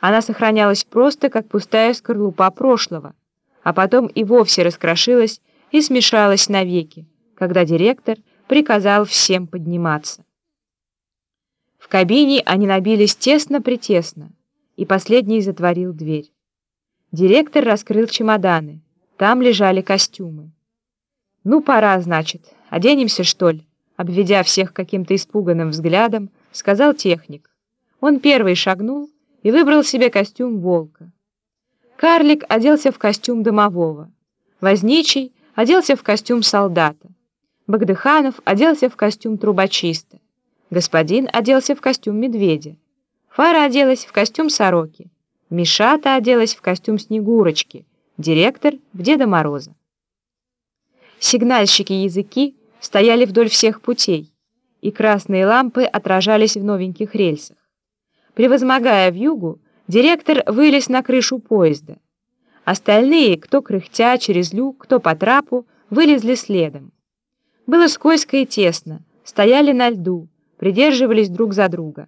Она сохранялась просто, как пустая скорлупа прошлого, а потом и вовсе раскрошилась и смешалась навеки, когда директор приказал всем подниматься. В кабине они набились тесно-притесно, и последний затворил дверь. Директор раскрыл чемоданы. Там лежали костюмы. «Ну, пора, значит. Оденемся, что ли?» Обведя всех каким-то испуганным взглядом, сказал техник. Он первый шагнул и выбрал себе костюм волка. Карлик оделся в костюм домового. Возничий оделся в костюм солдата. Багдыханов оделся в костюм трубочиста. Господин оделся в костюм медведя. Фара оделась в костюм сороки. Мишата оделась в костюм Снегурочки. Директор — в Деда Мороза. Сигнальщики-языки стояли вдоль всех путей, и красные лампы отражались в новеньких рельсах. Превозмогая вьюгу, директор вылез на крышу поезда. Остальные, кто кряхтя через люк, кто по трапу, вылезли следом. Было скользко и тесно, стояли на льду, придерживались друг за друга.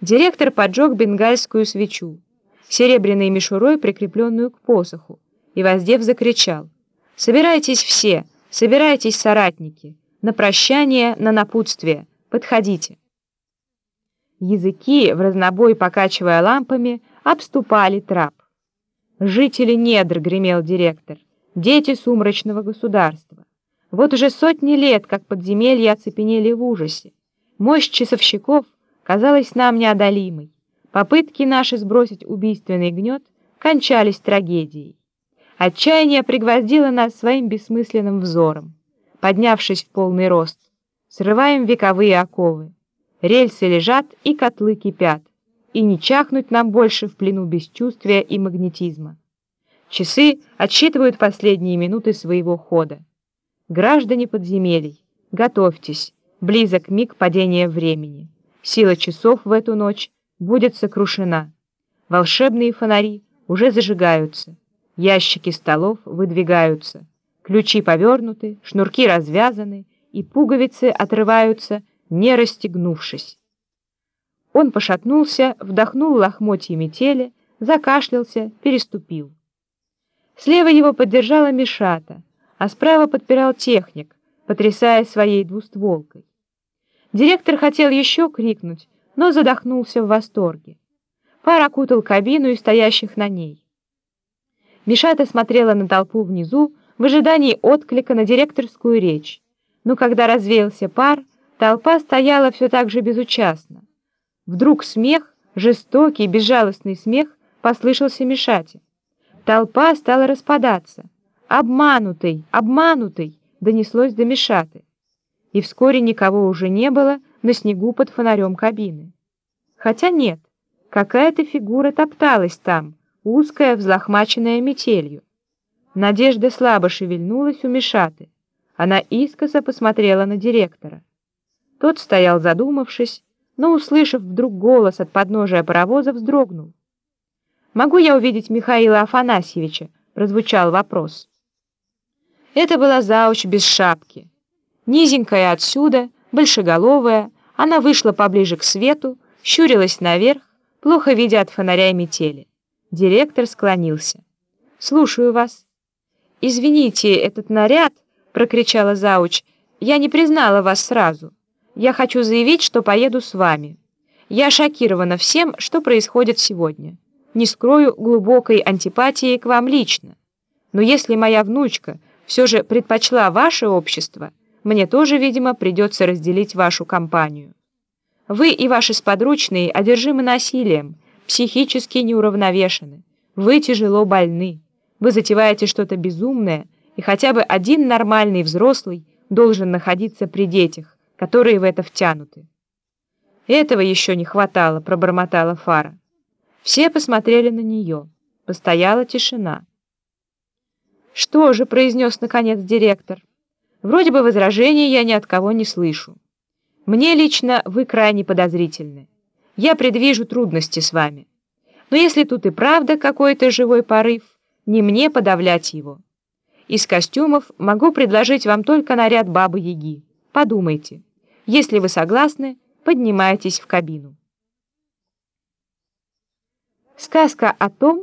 Директор поджег бенгальскую свечу, серебряной мишурой, прикрепленную к посоху, и, воздев, закричал «Собирайтесь все, собирайтесь, соратники, на прощание, на напутствие, подходите». Языки, в разнобой покачивая лампами, обступали трап. «Жители недр», — гремел директор, — «дети сумрачного государства. Вот уже сотни лет, как подземелья оцепенели в ужасе. Мощь часовщиков казалась нам неодолимой. Попытки наши сбросить убийственный гнет кончались трагедией. Отчаяние пригвоздило нас своим бессмысленным взором. Поднявшись в полный рост, срываем вековые оковы. Рельсы лежат и котлы кипят, и не чахнуть нам больше в плену бесчувствия и магнетизма. Часы отсчитывают последние минуты своего хода. Граждане подземелий, готовьтесь, близок миг падения времени. Сила часов в эту ночь будет сокрушена. Волшебные фонари уже зажигаются, ящики столов выдвигаются, ключи повернуты, шнурки развязаны, и пуговицы отрываются, не расстегнувшись. Он пошатнулся, вдохнул лохмотья метели, закашлялся, переступил. Слева его поддержала Мишата, а справа подпирал техник, потрясая своей двустволкой. Директор хотел еще крикнуть, но задохнулся в восторге. Пар окутал кабину и стоящих на ней. Мишата смотрела на толпу внизу в ожидании отклика на директорскую речь, но когда развеялся пар, толпа стояла все так же безучастно. Вдруг смех, жестокий, безжалостный смех, послышался Мишате. Толпа стала распадаться. «Обманутый! Обманутый!» донеслось до Мишаты. И вскоре никого уже не было на снегу под фонарем кабины. Хотя нет, какая-то фигура топталась там, узкая, взлохмаченная метелью. Надежда слабо шевельнулась у Мишаты. Она искоса посмотрела на директора. Тот стоял задумавшись, но, услышав вдруг голос от подножия паровоза, вздрогнул. «Могу я увидеть Михаила Афанасьевича?» — прозвучал вопрос. Это была зауч без шапки. Низенькая отсюда, большеголовая, она вышла поближе к свету, щурилась наверх, плохо видя от фонаря и метели. Директор склонился. «Слушаю вас». «Извините, этот наряд», — прокричала зауч, — «я не признала вас сразу. Я хочу заявить, что поеду с вами. Я шокирована всем, что происходит сегодня. Не скрою глубокой антипатии к вам лично. Но если моя внучка все же предпочла ваше общество, мне тоже, видимо, придется разделить вашу компанию. Вы и ваши сподручные одержимы насилием, психически неуравновешены. Вы тяжело больны. Вы затеваете что-то безумное, и хотя бы один нормальный взрослый должен находиться при детях, которые в это втянуты. Этого еще не хватало, пробормотала Фара. Все посмотрели на нее. Постояла тишина. «Что же?» — произнес наконец директор. «Вроде бы возражений я ни от кого не слышу. Мне лично вы крайне подозрительны. Я предвижу трудности с вами. Но если тут и правда какой-то живой порыв, не мне подавлять его. Из костюмов могу предложить вам только наряд Бабы-Яги. Подумайте. Если вы согласны, поднимайтесь в кабину». Сказка о том,